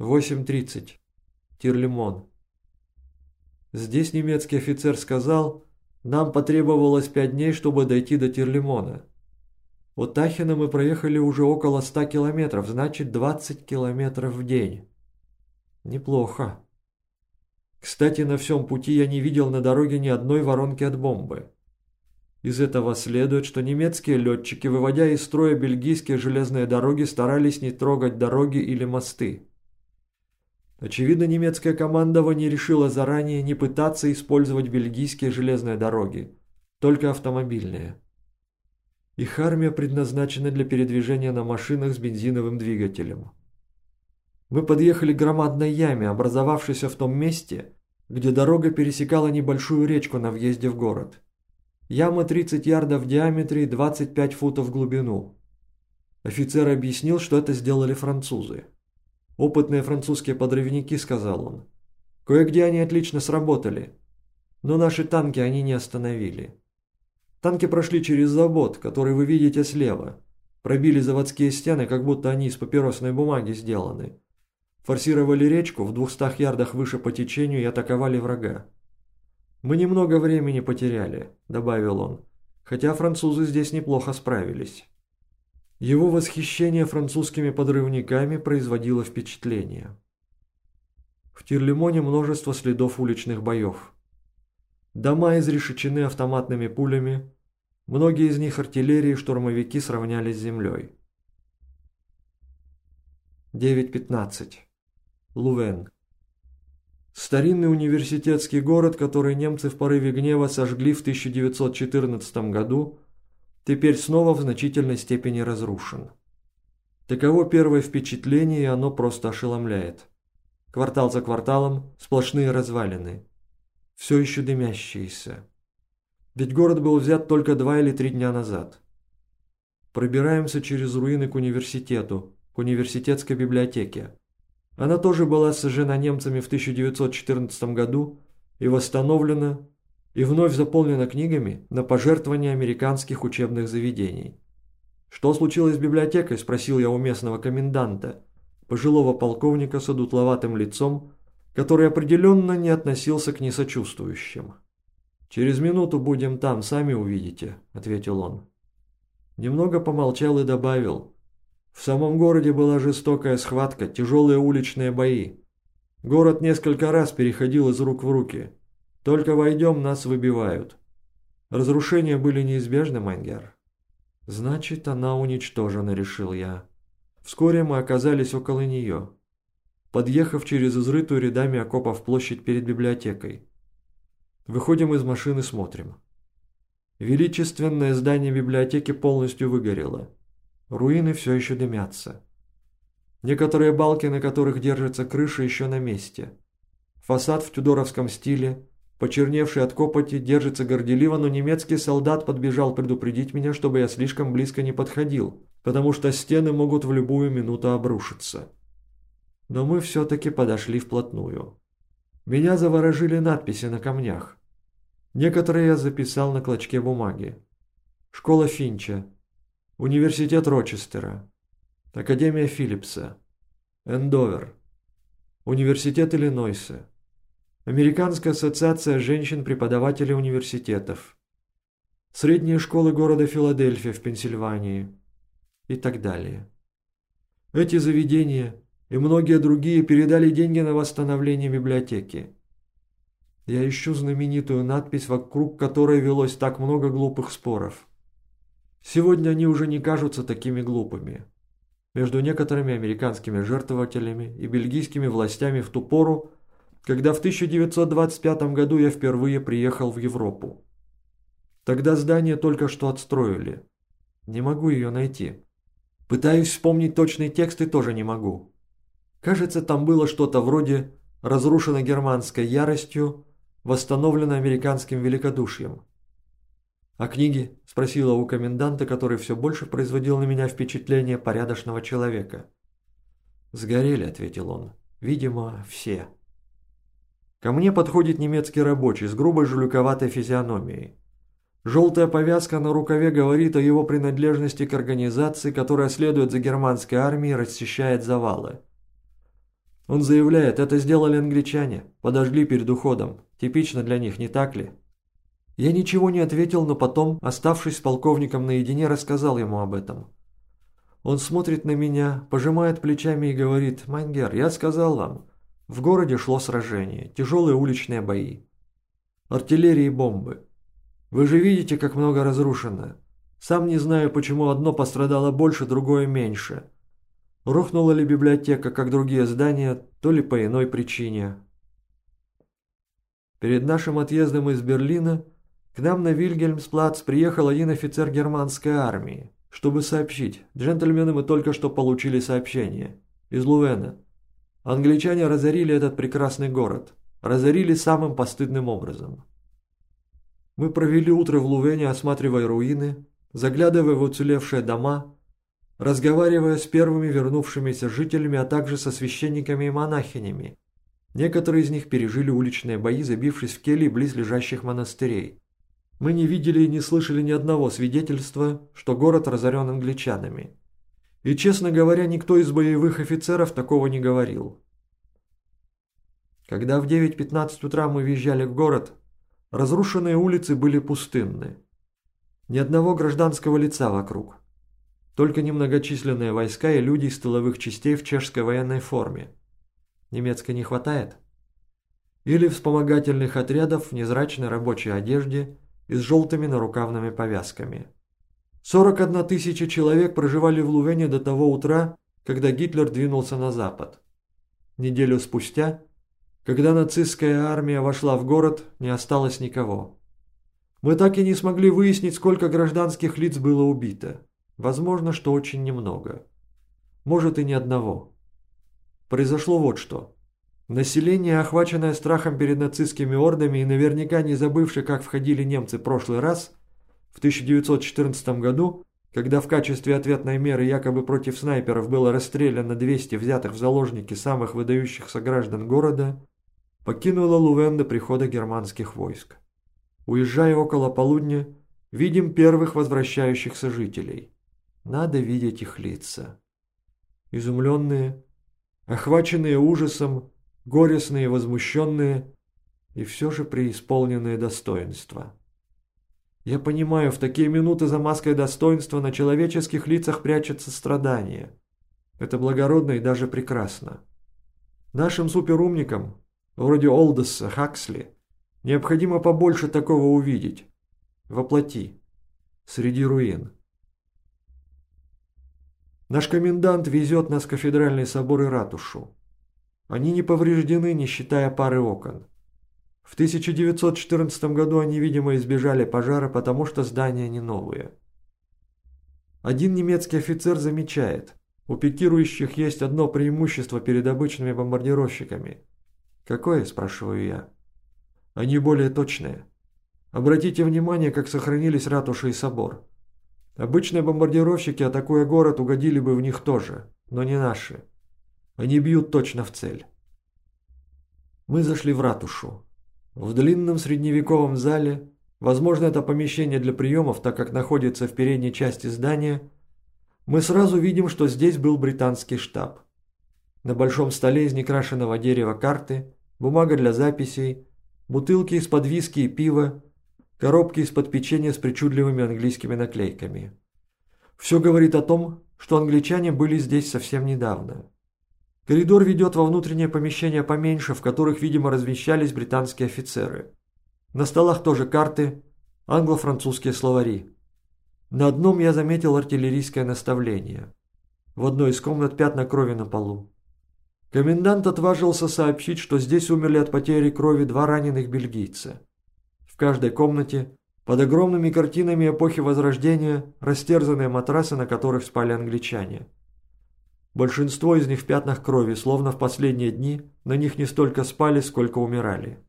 8.30. Тирлимон. Здесь немецкий офицер сказал, нам потребовалось пять дней, чтобы дойти до Тирлимона. От Ахена мы проехали уже около 100 километров, значит 20 километров в день. Неплохо. Кстати, на всем пути я не видел на дороге ни одной воронки от бомбы. Из этого следует, что немецкие летчики, выводя из строя бельгийские железные дороги, старались не трогать дороги или мосты. Очевидно, немецкое командование решило заранее не пытаться использовать бельгийские железные дороги, только автомобильные. Их армия предназначена для передвижения на машинах с бензиновым двигателем. Мы подъехали к громадной яме, образовавшейся в том месте, где дорога пересекала небольшую речку на въезде в город. Яма 30 ярдов в диаметре и 25 футов в глубину. Офицер объяснил, что это сделали французы. «Опытные французские подрывники», — сказал он. «Кое-где они отлично сработали, но наши танки они не остановили. Танки прошли через завод, который вы видите слева, пробили заводские стены, как будто они из папиросной бумаги сделаны, форсировали речку в двухстах ярдах выше по течению и атаковали врага. «Мы немного времени потеряли», — добавил он, хотя французы здесь неплохо справились. Его восхищение французскими подрывниками производило впечатление. В Тирлимоне множество следов уличных боев. Дома изрешечены автоматными пулями, многие из них артиллерии и штурмовики сравнялись с землей. 9.15. Лувен. Старинный университетский город, который немцы в порыве гнева сожгли в 1914 году, теперь снова в значительной степени разрушен. Таково первое впечатление, и оно просто ошеломляет. Квартал за кварталом сплошные развалины. Все еще дымящиеся. Ведь город был взят только два или три дня назад. Пробираемся через руины к университету, к университетской библиотеке. Она тоже была сожжена немцами в 1914 году и восстановлена и вновь заполнена книгами на пожертвования американских учебных заведений. «Что случилось с библиотекой?» – спросил я у местного коменданта, пожилого полковника с одутловатым лицом, который определенно не относился к несочувствующим. «Через минуту будем там, сами увидите», – ответил он. Немного помолчал и добавил. «В самом городе была жестокая схватка, тяжелые уличные бои. Город несколько раз переходил из рук в руки. Только войдем, нас выбивают. Разрушения были неизбежны, Майнгер. Значит, она уничтожена, решил я. Вскоре мы оказались около нее. Подъехав через изрытую рядами окопов площадь перед библиотекой. Выходим из машины, смотрим. Величественное здание библиотеки полностью выгорело. Руины все еще дымятся. Некоторые балки, на которых держится крыша, еще на месте. Фасад в тюдоровском стиле, Почерневший от копоти, держится горделиво, но немецкий солдат подбежал предупредить меня, чтобы я слишком близко не подходил, потому что стены могут в любую минуту обрушиться. Но мы все-таки подошли вплотную. Меня заворожили надписи на камнях. Некоторые я записал на клочке бумаги. Школа Финча, Университет Рочестера, Академия Филлипса, Эндовер, Университет Иллинойса, Американская ассоциация женщин-преподавателей университетов, средние школы города Филадельфия в Пенсильвании и так далее. Эти заведения и многие другие передали деньги на восстановление библиотеки. Я ищу знаменитую надпись, вокруг которой велось так много глупых споров. Сегодня они уже не кажутся такими глупыми. Между некоторыми американскими жертвователями и бельгийскими властями в ту пору когда в 1925 году я впервые приехал в Европу. Тогда здание только что отстроили. Не могу ее найти. Пытаюсь вспомнить точный текст и тоже не могу. Кажется, там было что-то вроде «разрушено германской яростью, восстановлено американским великодушием». «А книги?» – спросила у коменданта, который все больше производил на меня впечатление порядочного человека. «Сгорели», – ответил он. «Видимо, все». Ко мне подходит немецкий рабочий с грубой жулюковатой физиономией. Желтая повязка на рукаве говорит о его принадлежности к организации, которая следует за германской армией и расчищает завалы. Он заявляет, это сделали англичане, подожгли перед уходом. Типично для них, не так ли? Я ничего не ответил, но потом, оставшись с полковником наедине, рассказал ему об этом. Он смотрит на меня, пожимает плечами и говорит, «Майнгер, я сказал вам, в городе шло сражение, тяжелые уличные бои. Артиллерии и бомбы. Вы же видите, как много разрушено. Сам не знаю, почему одно пострадало больше, другое меньше. Рухнула ли библиотека, как другие здания, то ли по иной причине. Перед нашим отъездом из Берлина к нам на Вильгельмсплац приехал один офицер германской армии, чтобы сообщить. Джентльмены, мы только что получили сообщение. Из Лувена. Англичане разорили этот прекрасный город. Разорили самым постыдным образом. Мы провели утро в Лувене, осматривая руины, заглядывая в уцелевшие дома, разговаривая с первыми вернувшимися жителями, а также со священниками и монахинями. Некоторые из них пережили уличные бои, забившись в кельи близ лежащих монастырей. Мы не видели и не слышали ни одного свидетельства, что город разорен англичанами. И, честно говоря, никто из боевых офицеров такого не говорил. Когда в 9.15 утра мы въезжали в город, разрушенные улицы были пустынны. Ни одного гражданского лица вокруг. Только немногочисленные войска и люди из тыловых частей в чешской военной форме. Немецкой не хватает? Или вспомогательных отрядов в незрачной рабочей одежде и с желтыми нарукавными повязками. 41 тысяча человек проживали в Лувене до того утра, когда Гитлер двинулся на запад. Неделю спустя, когда нацистская армия вошла в город, не осталось никого. Мы так и не смогли выяснить, сколько гражданских лиц было убито. Возможно, что очень немного. Может и ни одного. Произошло вот что. Население, охваченное страхом перед нацистскими ордами и наверняка не забывшее, как входили немцы в прошлый раз, в 1914 году, когда в качестве ответной меры якобы против снайперов было расстреляно 200 взятых в заложники самых выдающихся граждан города, покинуло Лувен до прихода германских войск. Уезжая около полудня, видим первых возвращающихся жителей. Надо видеть их лица. Изумленные, охваченные ужасом, горестные, возмущенные и все же преисполненные достоинства. Я понимаю, в такие минуты за маской достоинства на человеческих лицах прячется страдание. Это благородно и даже прекрасно. Нашим суперумникам, вроде Олдеса, Хаксли, необходимо побольше такого увидеть. Воплоти. Среди руин. Наш комендант везет нас в кафедральный собор и ратушу. Они не повреждены, не считая пары окон. В 1914 году они, видимо, избежали пожара, потому что здания не новые. Один немецкий офицер замечает, у пикирующих есть одно преимущество перед обычными бомбардировщиками. Какое, спрашиваю я? Они более точные. Обратите внимание, как сохранились ратуши и собор. Обычные бомбардировщики, атакуя город, угодили бы в них тоже, но не наши. Они бьют точно в цель. Мы зашли в ратушу. В длинном средневековом зале, возможно это помещение для приемов, так как находится в передней части здания, мы сразу видим, что здесь был британский штаб. На большом столе из некрашенного дерева карты, бумага для записей, бутылки из-под виски и пива, коробки из-под печенья с причудливыми английскими наклейками. Все говорит о том, что англичане были здесь совсем недавно. Коридор ведет во внутреннее помещение поменьше, в которых, видимо, размещались британские офицеры. На столах тоже карты, англо-французские словари. На одном я заметил артиллерийское наставление. В одной из комнат пятна крови на полу. Комендант отважился сообщить, что здесь умерли от потери крови два раненых бельгийца. В каждой комнате, под огромными картинами эпохи Возрождения, растерзанные матрасы, на которых спали англичане. Большинство из них в пятнах крови, словно в последние дни на них не столько спали, сколько умирали.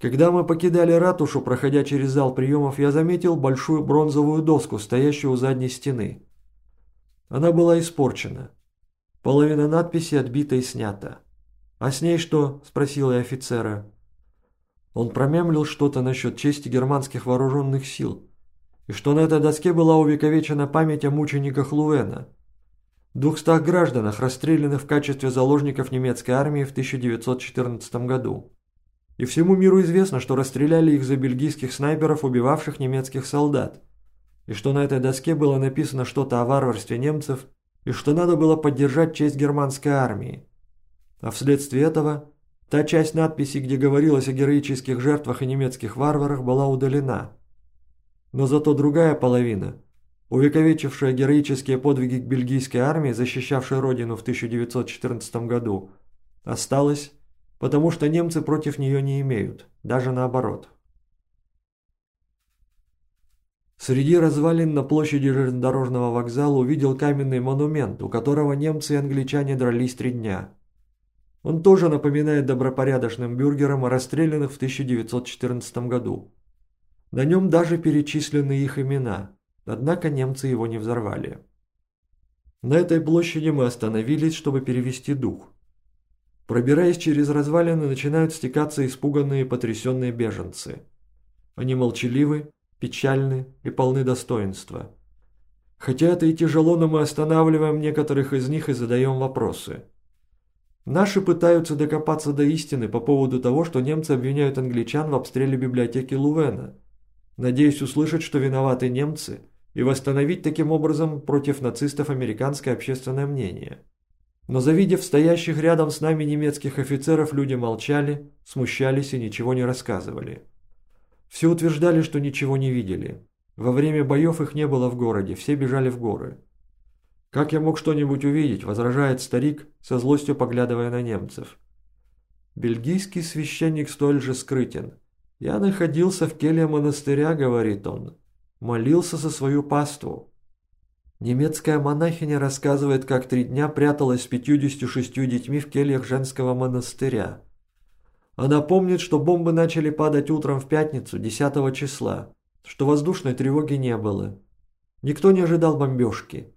Когда мы покидали ратушу, проходя через зал приемов, я заметил большую бронзовую доску, стоящую у задней стены. Она была испорчена. Половина надписи отбита и снята. «А с ней что?» – спросил я офицера. Он промямлил что-то насчет чести германских вооруженных сил, и что на этой доске была увековечена память о мучениках Луэна – 200 гражданах, расстрелянных в качестве заложников немецкой армии в 1914 году. И всему миру известно, что расстреляли их за бельгийских снайперов, убивавших немецких солдат, и что на этой доске было написано что-то о варварстве немцев, и что надо было поддержать честь германской армии. А вследствие этого та часть надписи, где говорилось о героических жертвах и немецких варварах, была удалена. Но зато другая половина – увековечившая героические подвиги бельгийской армии, защищавшей родину в 1914 году, осталась, потому что немцы против нее не имеют, даже наоборот. Среди развалин на площади железнодорожного вокзала увидел каменный монумент, у которого немцы и англичане дрались три дня. Он тоже напоминает добропорядочным бюргерам расстрелянных в 1914 году. На нем даже перечислены их имена – Однако немцы его не взорвали. На этой площади мы остановились, чтобы перевести дух. Пробираясь через развалины, начинают стекаться испуганные потрясенные беженцы. Они молчаливы, печальны и полны достоинства. Хотя это и тяжело, но мы останавливаем некоторых из них и задаем вопросы. Наши пытаются докопаться до истины по поводу того, что немцы обвиняют англичан в обстреле библиотеки Лувена. Надеюсь услышать, что виноваты немцы – и восстановить таким образом против нацистов американское общественное мнение. Но завидев стоящих рядом с нами немецких офицеров, люди молчали, смущались и ничего не рассказывали. Все утверждали, что ничего не видели. Во время боев их не было в городе, все бежали в горы. «Как я мог что-нибудь увидеть?» – возражает старик, со злостью поглядывая на немцев. Бельгийский священник столь же скрытен. «Я находился в келье монастыря», – говорит он молился за свою паству. Немецкая монахиня рассказывает, как три дня пряталась с 56 детьми в кельях женского монастыря. Она помнит, что бомбы начали падать утром в пятницу, 10 числа, что воздушной тревоги не было. Никто не ожидал бомбежки.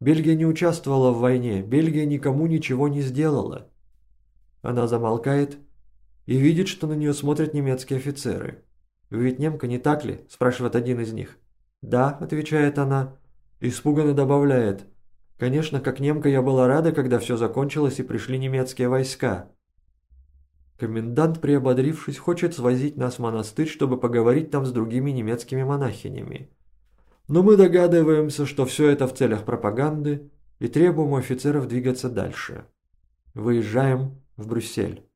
Бельгия не участвовала в войне, Бельгия никому ничего не сделала. Она замолкает и видит, что на нее смотрят немецкие офицеры. «Вы ведь немка, не так ли?» – спрашивает один из них. «Да», – отвечает она. Испуганно добавляет. «Конечно, как немка я была рада, когда все закончилось и пришли немецкие войска». Комендант, приободрившись, хочет свозить нас в монастырь, чтобы поговорить там с другими немецкими монахинями. Но мы догадываемся, что все это в целях пропаганды и требуем у офицеров двигаться дальше. Выезжаем в Брюссель.